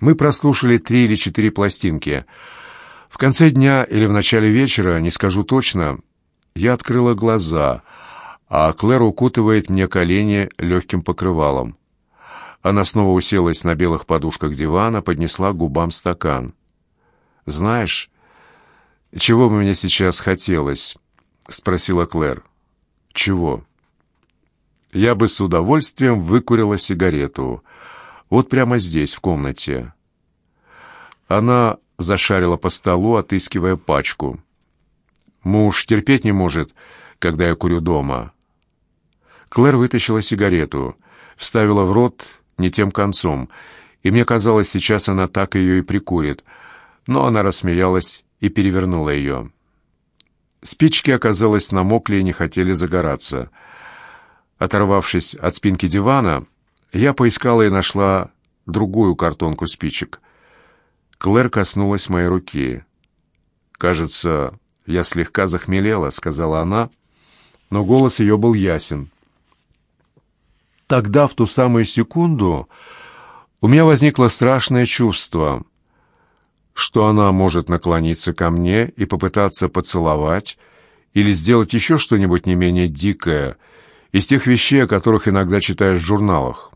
Мы прослушали три или четыре пластинки. В конце дня или в начале вечера, не скажу точно, я открыла глаза, а Клэр укутывает мне колени легким покрывалом. Она снова уселась на белых подушках дивана, поднесла губам стакан. «Знаешь, чего бы мне сейчас хотелось?» — спросила Клэр. «Чего?» «Я бы с удовольствием выкурила сигарету. Вот прямо здесь, в комнате». Она зашарила по столу, отыскивая пачку. «Муж терпеть не может, когда я курю дома». Клэр вытащила сигарету, вставила в рот не тем концом, и мне казалось, сейчас она так ее и прикурит, но она рассмеялась и перевернула ее. Спички, оказалось, намокли и не хотели загораться. Оторвавшись от спинки дивана, я поискала и нашла другую картонку спичек. Клэр коснулась моей руки. «Кажется, я слегка захмелела», — сказала она, но голос ее был ясен. Тогда, в ту самую секунду, у меня возникло страшное чувство, что она может наклониться ко мне и попытаться поцеловать или сделать еще что-нибудь не менее дикое из тех вещей, о которых иногда читаешь в журналах.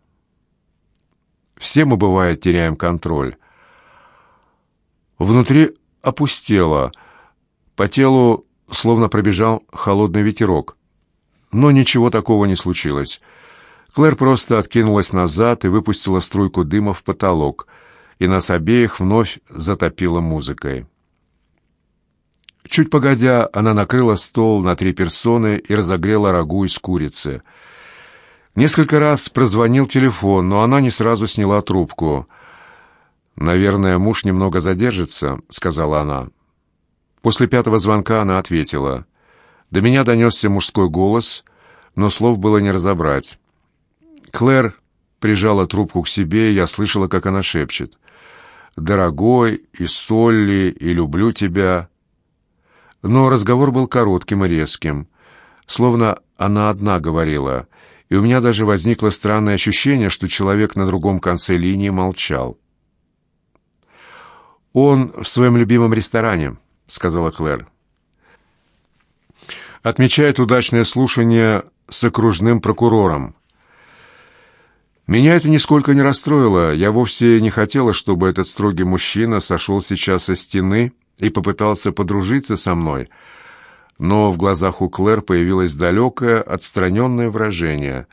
Все мы, бывает, теряем контроль. Внутри опустело, по телу словно пробежал холодный ветерок. Но ничего такого не случилось. Клэр просто откинулась назад и выпустила струйку дыма в потолок, и нас обеих вновь затопила музыкой. Чуть погодя, она накрыла стол на три персоны и разогрела рагу из курицы. Несколько раз прозвонил телефон, но она не сразу сняла трубку. «Наверное, муж немного задержится», — сказала она. После пятого звонка она ответила. До меня донесся мужской голос, но слов было не разобрать. Клэр прижала трубку к себе, и я слышала, как она шепчет. «Дорогой, и Солли, и люблю тебя». Но разговор был коротким и резким, словно она одна говорила, и у меня даже возникло странное ощущение, что человек на другом конце линии молчал. «Он в своем любимом ресторане», — сказала Клэр. «Отмечает удачное слушание с окружным прокурором. Меня это нисколько не расстроило. Я вовсе не хотела, чтобы этот строгий мужчина сошел сейчас со стены и попытался подружиться со мной. Но в глазах у Клэр появилось далекое, отстраненное выражение,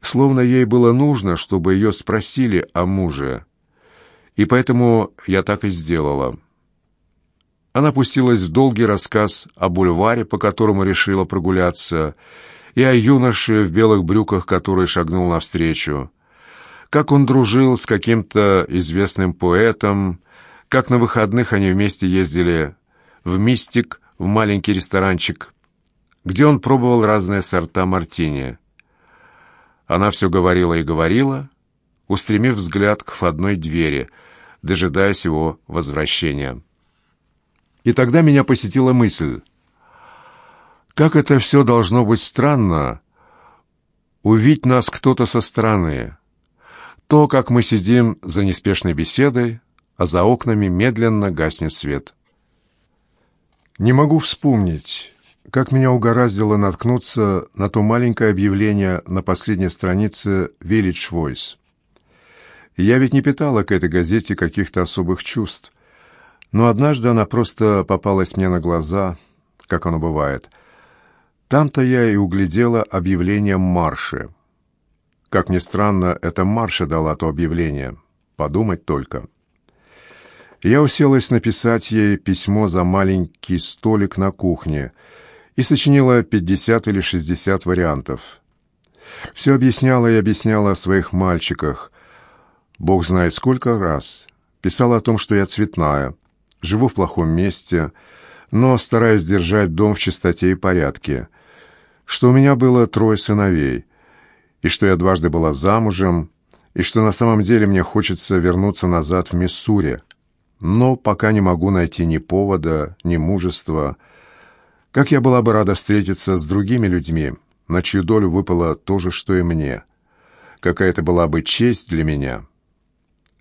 словно ей было нужно, чтобы ее спросили о муже. И поэтому я так и сделала. Она пустилась в долгий рассказ о бульваре, по которому решила прогуляться, и о юноше в белых брюках, который шагнул навстречу как он дружил с каким-то известным поэтом, как на выходных они вместе ездили в «Мистик», в маленький ресторанчик, где он пробовал разные сорта мартини. Она все говорила и говорила, устремив взгляд к входной двери, дожидаясь его возвращения. И тогда меня посетила мысль, как это все должно быть странно, увидеть нас кто-то со стороны, то, как мы сидим за неспешной беседой, а за окнами медленно гаснет свет. Не могу вспомнить, как меня угораздило наткнуться на то маленькое объявление на последней странице Village Voice. Я ведь не питала к этой газете каких-то особых чувств, но однажды она просто попалась мне на глаза, как оно бывает. Там-то я и углядела объявление марше — как ни странно, это Марша дала то объявление. Подумать только. Я уселась написать ей письмо за маленький столик на кухне и сочинила 50 или 60 вариантов. Все объясняла и объясняла о своих мальчиках. Бог знает сколько раз. Писала о том, что я цветная, живу в плохом месте, но стараюсь держать дом в чистоте и порядке, что у меня было трое сыновей — и что я дважды была замужем, и что на самом деле мне хочется вернуться назад в Миссури, но пока не могу найти ни повода, ни мужества. Как я была бы рада встретиться с другими людьми, на чью долю выпало то же, что и мне. Какая это была бы честь для меня.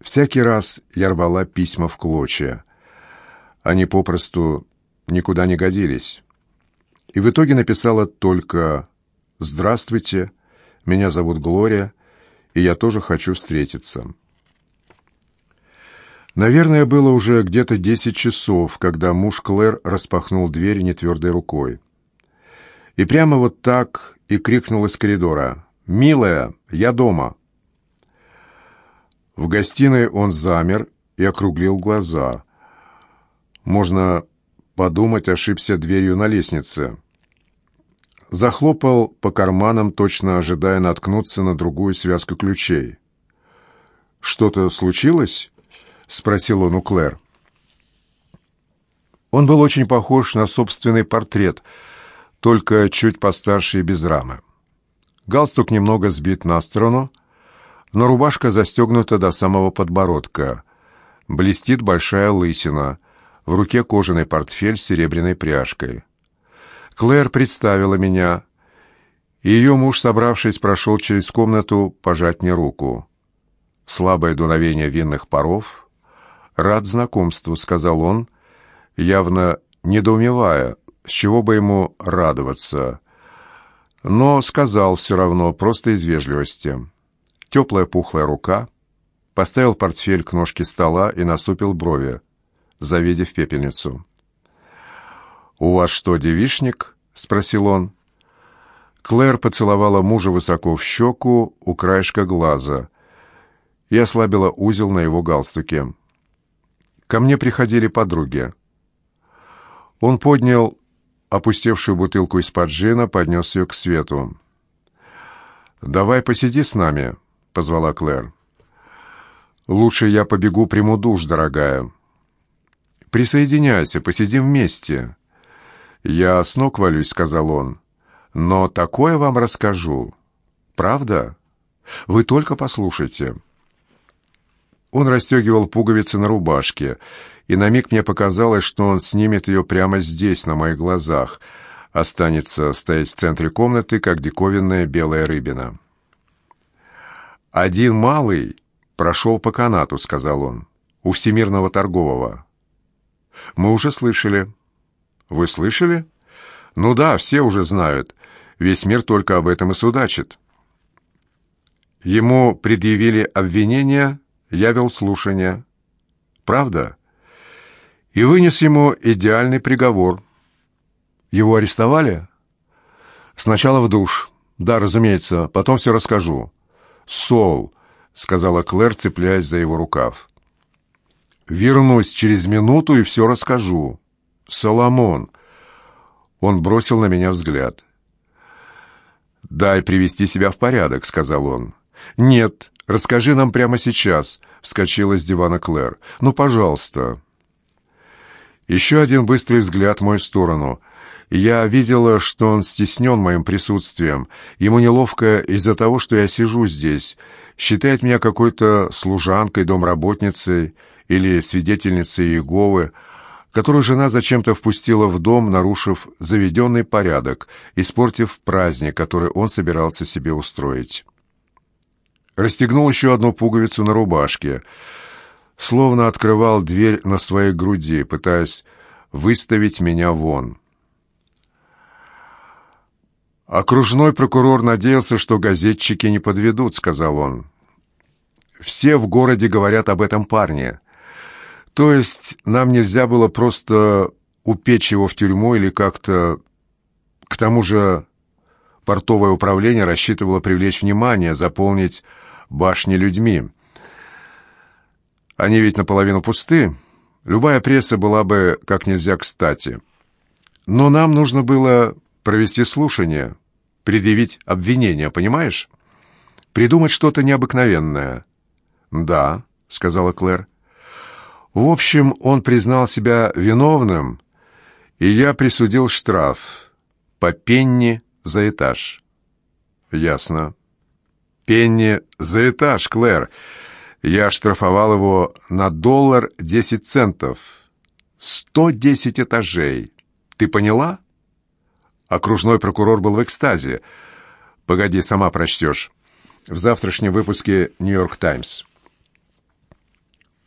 Всякий раз я рвала письма в клочья. Они попросту никуда не годились. И в итоге написала только «Здравствуйте, меня зовут Глория, и я тоже хочу встретиться». Наверное, было уже где-то десять часов, когда муж Клэр распахнул дверь нетвердой рукой. И прямо вот так и крикнул из коридора «Милая, я дома!» В гостиной он замер и округлил глаза. Можно подумать, ошибся дверью на лестнице. Захлопал по карманам, точно ожидая наткнуться на другую связку ключей. «Что-то случилось?» — спросил он у Клэр. Он был очень похож на собственный портрет, только чуть постарше и без рамы. Галстук немного сбит на сторону, но рубашка застегнута до самого подбородка. Блестит большая лысина, в руке кожаный портфель с серебряной пряжкой. Клэр представила меня, и ее муж, собравшись, прошел через комнату пожать мне руку. Слабое дуновение винных паров — «Рад знакомству», — сказал он, явно недоумевая, с чего бы ему радоваться. Но сказал все равно, просто из вежливости. Теплая пухлая рука, поставил портфель к ножке стола и насупил брови, завидев пепельницу. «У вас что, девишник?» — спросил он. Клэр поцеловала мужа высоко в щеку у краешка глаза и ослабила узел на его галстуке. Ко мне приходили подруги. Он поднял опустевшую бутылку из-под джина, поднес ее к свету. «Давай посиди с нами», — позвала Клэр. «Лучше я побегу приму душ, дорогая». «Присоединяйся, посидим вместе». «Я с ног валюсь», — сказал он. «Но такое вам расскажу. Правда? Вы только послушайте». Он расстегивал пуговицы на рубашке, и на миг мне показалось, что он снимет ее прямо здесь, на моих глазах, останется стоять в центре комнаты, как диковинная белая рыбина. «Один малый прошел по канату», — сказал он, — «у Всемирного торгового». «Мы уже слышали». «Вы слышали?» «Ну да, все уже знают. Весь мир только об этом и судачит». Ему предъявили обвинения я вел слушание. Правда? И вынес ему идеальный приговор. Его арестовали? Сначала в душ. Да, разумеется, потом все расскажу. «Сол», — сказала Клэр, цепляясь за его рукав. «Вернусь через минуту и все расскажу». «Соломон!» Он бросил на меня взгляд. «Дай привести себя в порядок», — сказал он. «Нет, Расскажи нам прямо сейчас», — вскочила с дивана Клэр. «Ну, пожалуйста». Еще один быстрый взгляд в мою сторону. Я видела, что он стеснен моим присутствием. Ему неловко из-за того, что я сижу здесь. Считает меня какой-то служанкой, домработницей или свидетельницей Иеговы, которую жена зачем-то впустила в дом, нарушив заведенный порядок, испортив праздник, который он собирался себе устроить расстегнул еще одну пуговицу на рубашке, словно открывал дверь на своей груди, пытаясь выставить меня вон. «Окружной прокурор надеялся, что газетчики не подведут», — сказал он. «Все в городе говорят об этом парне. То есть нам нельзя было просто упечь его в тюрьму или как-то... К тому же портовое управление рассчитывало привлечь внимание, заполнить башни людьми. Они ведь наполовину пусты. Любая пресса была бы как нельзя кстати. Но нам нужно было провести слушание, предъявить обвинение, понимаешь? Придумать что-то необыкновенное. «Да», — сказала Клэр. «В общем, он признал себя виновным, и я присудил штраф по пенни за этаж». «Ясно. Пенни за этаж, Клэр. Я штрафовал его на доллар десять центов. Сто десять этажей. Ты поняла? Окружной прокурор был в экстазе. Погоди, сама прочтешь. В завтрашнем выпуске «Нью-Йорк Таймс».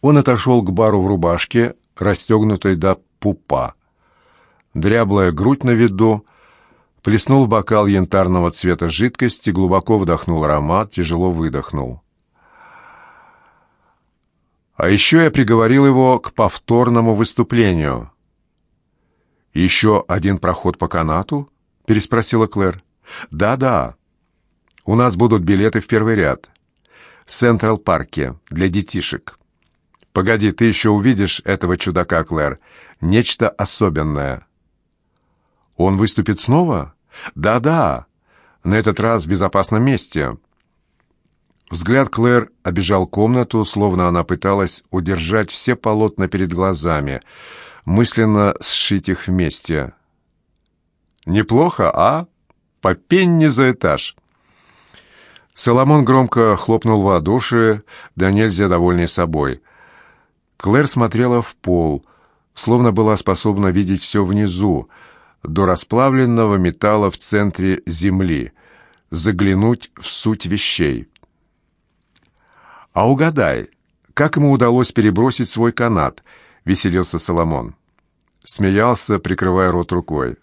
Он отошел к бару в рубашке, расстегнутой до пупа. Дряблая грудь на виду, плеснул в бокал янтарного цвета жидкости, глубоко вдохнул аромат, тяжело выдохнул. А еще я приговорил его к повторному выступлению. «Еще один проход по канату?» — переспросила Клэр. «Да-да. У нас будут билеты в первый ряд. В Централ-парке для детишек. Погоди, ты еще увидишь этого чудака, Клэр. Нечто особенное». «Он выступит снова?» «Да-да. На этот раз в безопасном месте». Взгляд Клэр обежал комнату, словно она пыталась удержать все полотна перед глазами, мысленно сшить их вместе. «Неплохо, а? По пенни за этаж». Соломон громко хлопнул в ладоши, да нельзя довольный собой. Клэр смотрела в пол, словно была способна видеть все внизу, до расплавленного металла в центре земли, заглянуть в суть вещей. «А угадай, как ему удалось перебросить свой канат?» — веселился Соломон. Смеялся, прикрывая рот рукой.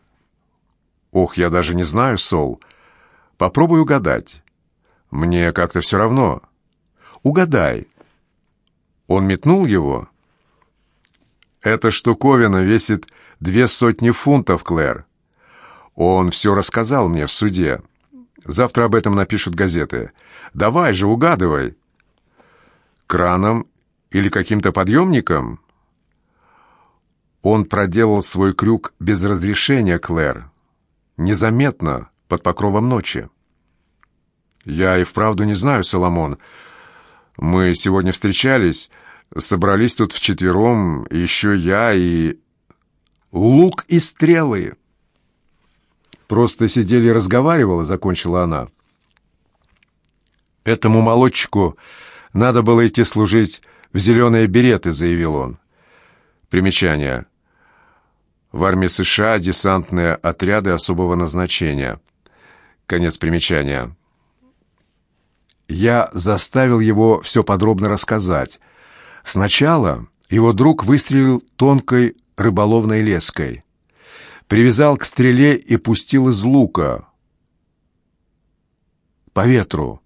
«Ох, я даже не знаю, Сол. Попробуй угадать. Мне как-то все равно. Угадай. Он метнул его?» «Эта штуковина весит две сотни фунтов, Клэр. Он все рассказал мне в суде. Завтра об этом напишут газеты. Давай же, угадывай» краном или каким-то подъемником? Он проделал свой крюк без разрешения, Клэр. Незаметно, под покровом ночи. Я и вправду не знаю, Соломон. Мы сегодня встречались, собрались тут вчетвером, еще я и... Лук и стрелы. Просто сидели и разговаривала, закончила она. Этому молодчику надо было идти служить в зеленые береты, заявил он. Примечание. В армии США десантные отряды особого назначения. Конец примечания. Я заставил его все подробно рассказать. Сначала его друг выстрелил тонкой рыболовной леской. Привязал к стреле и пустил из лука. По ветру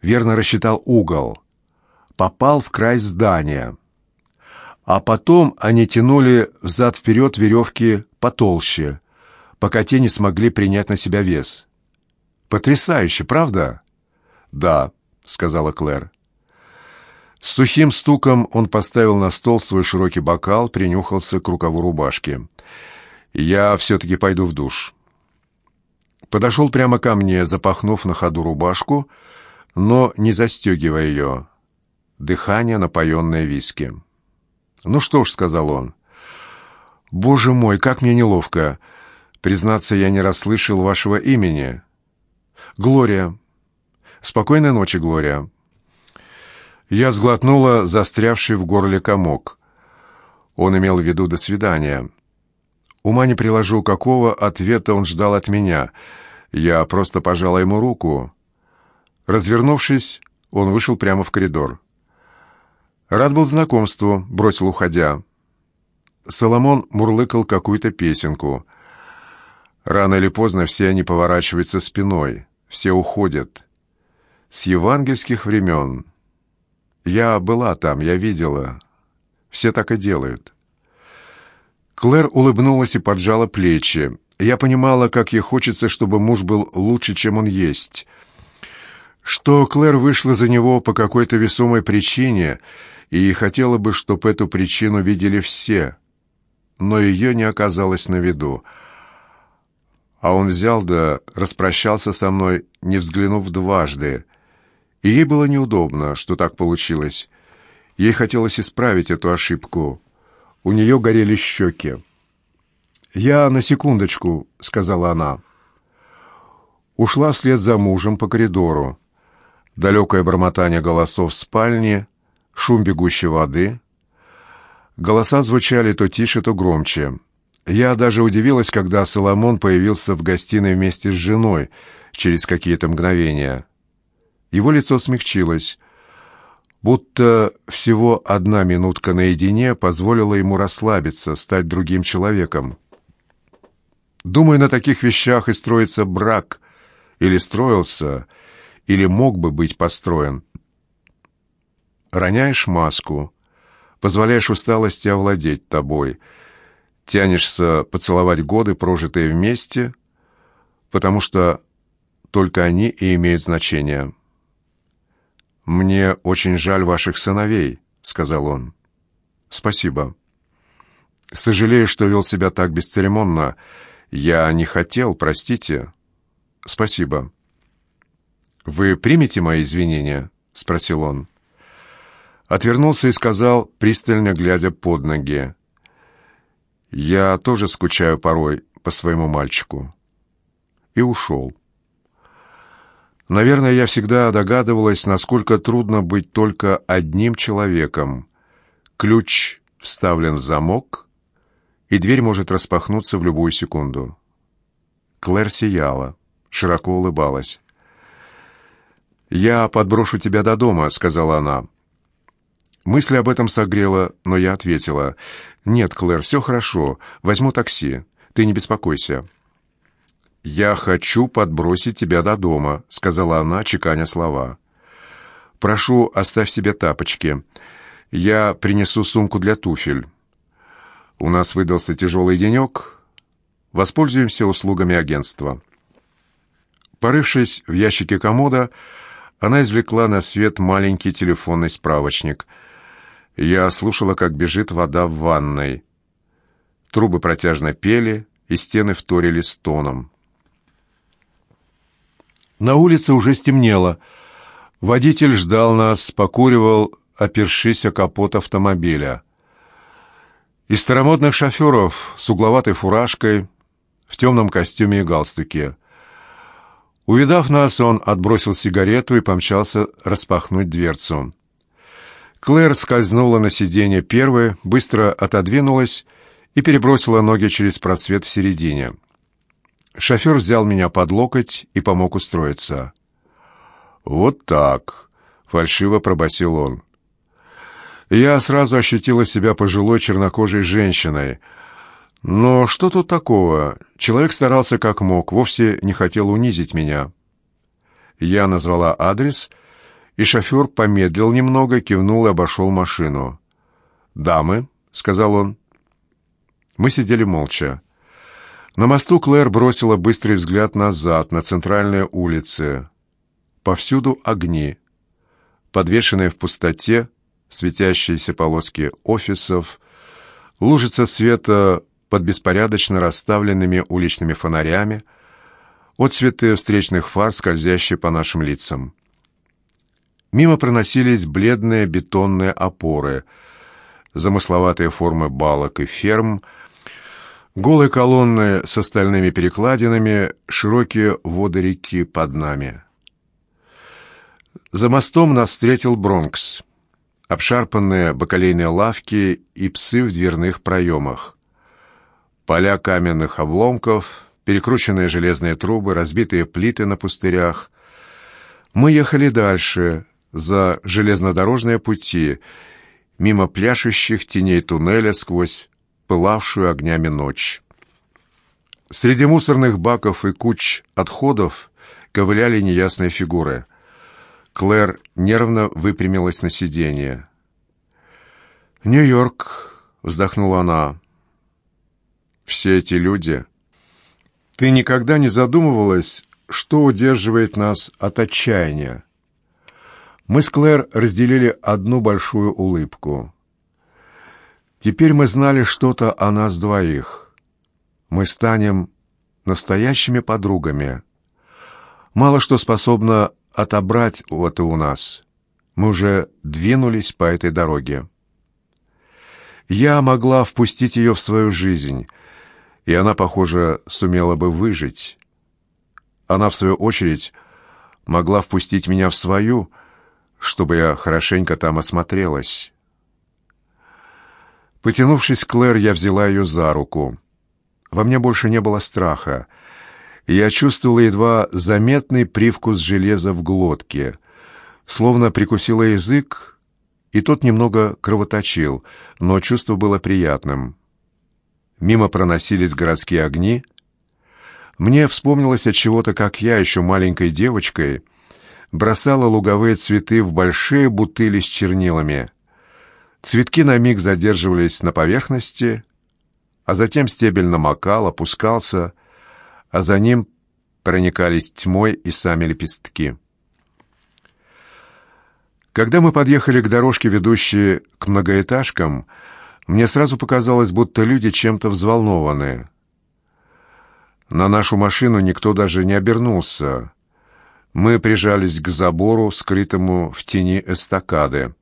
верно рассчитал угол, попал в край здания. А потом они тянули взад-вперед веревки потолще, пока те не смогли принять на себя вес. «Потрясающе, правда?» «Да», — сказала Клэр. С сухим стуком он поставил на стол свой широкий бокал, принюхался к рукаву рубашки. «Я все-таки пойду в душ». Подошел прямо ко мне, запахнув на ходу рубашку, — но не застегивая ее. Дыхание, напоенное виски. «Ну что ж», — сказал он. «Боже мой, как мне неловко. Признаться, я не расслышал вашего имени. Глория. Спокойной ночи, Глория». Я сглотнула застрявший в горле комок. Он имел в виду «до свидания». Ума не приложу, какого ответа он ждал от меня. Я просто пожала ему руку. Развернувшись, он вышел прямо в коридор. «Рад был знакомству», — бросил уходя. Соломон мурлыкал какую-то песенку. Рано или поздно все они поворачиваются спиной, все уходят. С евангельских времен. Я была там, я видела. Все так и делают. Клэр улыбнулась и поджала плечи. Я понимала, как ей хочется, чтобы муж был лучше, чем он есть — что Клэр вышла за него по какой-то весомой причине и хотела бы, чтобы эту причину видели все, но ее не оказалось на виду. А он взял да распрощался со мной, не взглянув дважды. И ей было неудобно, что так получилось. Ей хотелось исправить эту ошибку. У нее горели щеки. «Я на секундочку», — сказала она. Ушла вслед за мужем по коридору далекое бормотание голосов в спальне, шум бегущей воды. Голоса звучали то тише, то громче. Я даже удивилась, когда Соломон появился в гостиной вместе с женой через какие-то мгновения. Его лицо смягчилось. Будто всего одна минутка наедине позволила ему расслабиться, стать другим человеком. Думаю, на таких вещах и строится брак, или строился, или мог бы быть построен. Роняешь маску, позволяешь усталости овладеть тобой, тянешься поцеловать годы, прожитые вместе, потому что только они и имеют значение. «Мне очень жаль ваших сыновей», — сказал он. «Спасибо. Сожалею, что вел себя так бесцеремонно. Я не хотел, простите. Спасибо». «Вы примете мои извинения?» — спросил он. Отвернулся и сказал, пристально глядя под ноги. «Я тоже скучаю порой по своему мальчику». И ушел. Наверное, я всегда догадывалась, насколько трудно быть только одним человеком. Ключ вставлен в замок, и дверь может распахнуться в любую секунду. Клэр сияла, широко улыбалась. «Я подброшу тебя до дома», — сказала она. Мысль об этом согрела, но я ответила. «Нет, Клэр, все хорошо. Возьму такси. Ты не беспокойся». «Я хочу подбросить тебя до дома», — сказала она, чеканя слова. «Прошу, оставь себе тапочки. Я принесу сумку для туфель. У нас выдался тяжелый денек. Воспользуемся услугами агентства». Порывшись в ящике комода, она извлекла на свет маленький телефонный справочник. Я слушала, как бежит вода в ванной. Трубы протяжно пели, и стены вторили стоном. На улице уже стемнело. Водитель ждал нас, покуривал, опершись о капот автомобиля. Из старомодных шоферов с угловатой фуражкой, в темном костюме и галстуке. Увидав нас, он отбросил сигарету и помчался распахнуть дверцу. Клэр скользнула на сиденье первой, быстро отодвинулась и перебросила ноги через просвет в середине. Шофер взял меня под локоть и помог устроиться. «Вот так», — фальшиво пробасил он. Я сразу ощутила себя пожилой чернокожей женщиной. Но что тут такого? Человек старался как мог, вовсе не хотел унизить меня. Я назвала адрес, и шофер помедлил немного, кивнул и обошел машину. «Дамы», — сказал он. Мы сидели молча. На мосту Клэр бросила быстрый взгляд назад, на центральные улицы. Повсюду огни. Подвешенные в пустоте, светящиеся полоски офисов, лужица света под беспорядочно расставленными уличными фонарями, отцветы встречных фар, скользящие по нашим лицам. Мимо проносились бледные бетонные опоры, замысловатые формы балок и ферм — Голые колонны с остальными перекладинами, широкие воды реки под нами. За мостом нас встретил Бронкс. Обшарпанные бакалейные лавки и псы в дверных проемах. Поля каменных обломков, перекрученные железные трубы, разбитые плиты на пустырях. Мы ехали дальше, за железнодорожные пути, мимо пляшущих теней туннеля сквозь пылавшую огнями ночь. Среди мусорных баков и куч отходов ковыляли неясные фигуры. Клэр нервно выпрямилась на сиденье. «Нью-Йорк», — вздохнула она. «Все эти люди...» «Ты никогда не задумывалась, что удерживает нас от отчаяния?» Мы с Клэр разделили одну большую улыбку. Теперь мы знали что-то о нас двоих. Мы станем настоящими подругами. Мало что способно отобрать это у нас. Мы уже двинулись по этой дороге. Я могла впустить ее в свою жизнь, и она, похоже, сумела бы выжить. Она, в свою очередь, могла впустить меня в свою, чтобы я хорошенько там осмотрелась. Потянувшись к Клэр, я взяла ее за руку. Во мне больше не было страха. Я чувствовала едва заметный привкус железа в глотке. Словно прикусила язык, и тот немного кровоточил, но чувство было приятным. Мимо проносились городские огни. Мне вспомнилось от чего-то, как я, еще маленькой девочкой, бросала луговые цветы в большие бутыли с чернилами. Цветки на миг задерживались на поверхности, а затем стебель намокал, опускался, а за ним проникались тьмой и сами лепестки. Когда мы подъехали к дорожке, ведущей к многоэтажкам, мне сразу показалось, будто люди чем-то взволнованы. На нашу машину никто даже не обернулся. Мы прижались к забору, скрытому в тени эстакады.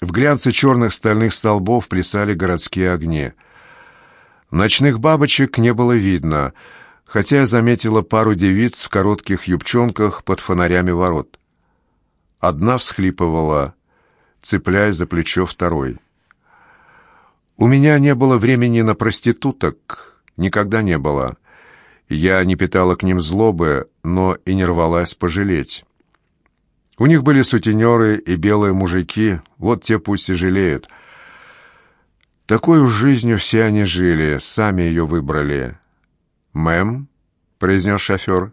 В глянце черных стальных столбов плясали городские огни. Ночных бабочек не было видно, хотя я заметила пару девиц в коротких юбчонках под фонарями ворот. Одна всхлипывала, цепляясь за плечо второй. У меня не было времени на проституток, никогда не было. Я не питала к ним злобы, но и не рвалась пожалеть. У них были сутенеры и белые мужики, вот те пусть и жалеют. Такой уж жизнью все они жили, сами ее выбрали. «Мэм?» — произнес шофер.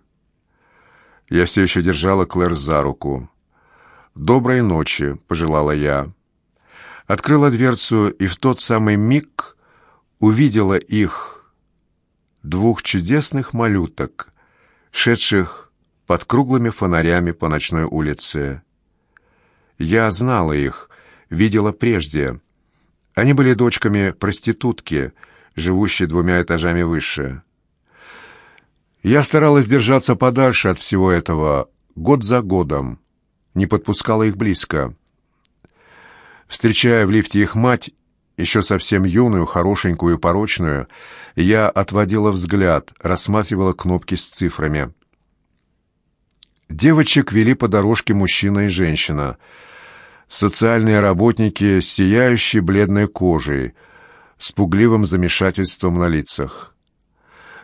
Я все еще держала Клэр за руку. «Доброй ночи», — пожелала я. Открыла дверцу и в тот самый миг увидела их, двух чудесных малюток, шедших под круглыми фонарями по ночной улице. Я знала их, видела прежде. Они были дочками проститутки, живущей двумя этажами выше. Я старалась держаться подальше от всего этого год за годом, не подпускала их близко. Встречая в лифте их мать, еще совсем юную, хорошенькую и порочную, я отводила взгляд, рассматривала кнопки с цифрами. Девочек вели по дорожке мужчина и женщина. Социальные работники с бледной кожей, с пугливым замешательством на лицах.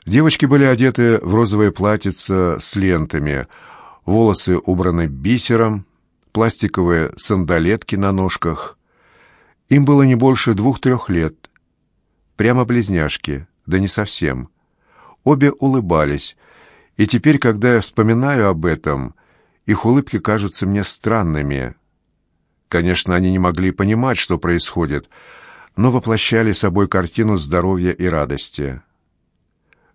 Девочки были одеты в розовое платьице с лентами — волосы убраны бисером, пластиковые сандалетки на ножках. Им было не больше двух-трех лет. Прямо близняшки, да не совсем. Обе улыбались, и теперь, когда я вспоминаю об этом, их улыбки кажутся мне странными. Конечно, они не могли понимать, что происходит, но воплощали собой картину здоровья и радости.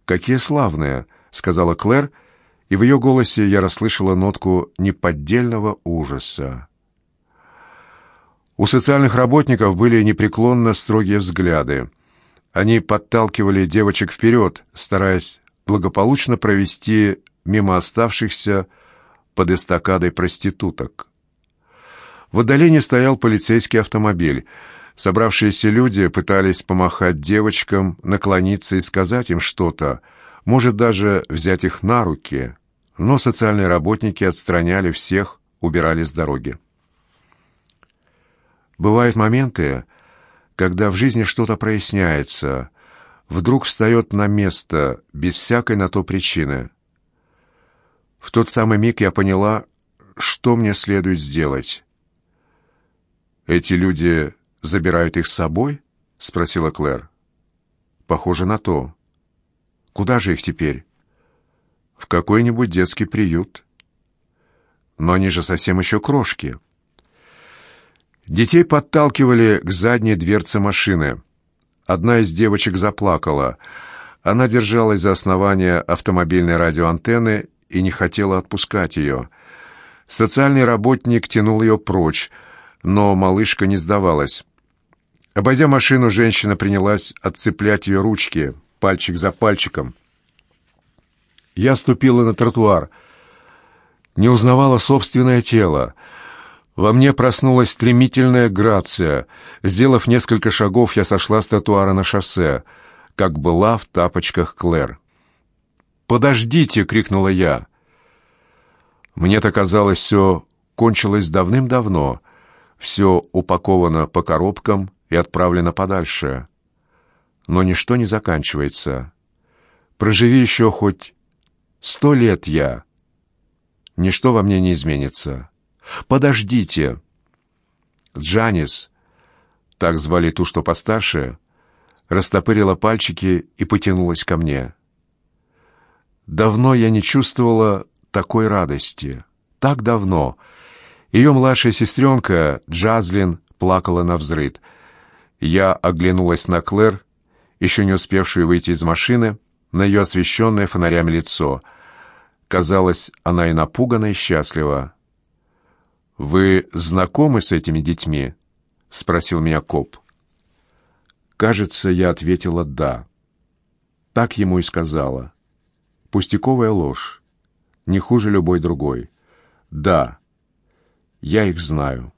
«Какие славные!» — сказала Клэр — и в ее голосе я расслышала нотку неподдельного ужаса. У социальных работников были непреклонно строгие взгляды. Они подталкивали девочек вперед, стараясь благополучно провести мимо оставшихся под эстакадой проституток. В отдалении стоял полицейский автомобиль. Собравшиеся люди пытались помахать девочкам, наклониться и сказать им что-то, может даже взять их на руки, но социальные работники отстраняли всех, убирали с дороги. Бывают моменты, когда в жизни что-то проясняется, вдруг встает на место, без всякой на то причины. В тот самый миг я поняла, что мне следует сделать. «Эти люди забирают их с собой?» — спросила Клэр. «Похоже на то. Куда же их теперь? В какой-нибудь детский приют. Но они же совсем еще крошки. Детей подталкивали к задней дверце машины. Одна из девочек заплакала. Она держалась за основание автомобильной радиоантенны и не хотела отпускать ее. Социальный работник тянул ее прочь, но малышка не сдавалась. Обойдя машину, женщина принялась отцеплять ее ручки — пальчик за пальчиком. Я ступила на тротуар. Не узнавала собственное тело. Во мне проснулась стремительная грация. Сделав несколько шагов, я сошла с тротуара на шоссе, как была в тапочках Клэр. «Подождите!» — крикнула я. Мне-то казалось, все кончилось давным-давно. Все упаковано по коробкам и отправлено подальше но ничто не заканчивается. Проживи еще хоть сто лет я. Ничто во мне не изменится. Подождите. Джанис, так звали ту, что постарше, растопырила пальчики и потянулась ко мне. Давно я не чувствовала такой радости. Так давно. Ее младшая сестренка, Джазлин, плакала на взрыд. Я оглянулась на Клэр, еще не успевшую выйти из машины, на ее освещенное фонарями лицо. Казалось, она и напугана, и счастлива. «Вы знакомы с этими детьми?» — спросил меня коп. Кажется, я ответила «да». Так ему и сказала. Пустяковая ложь. Не хуже любой другой. Да, я их знаю.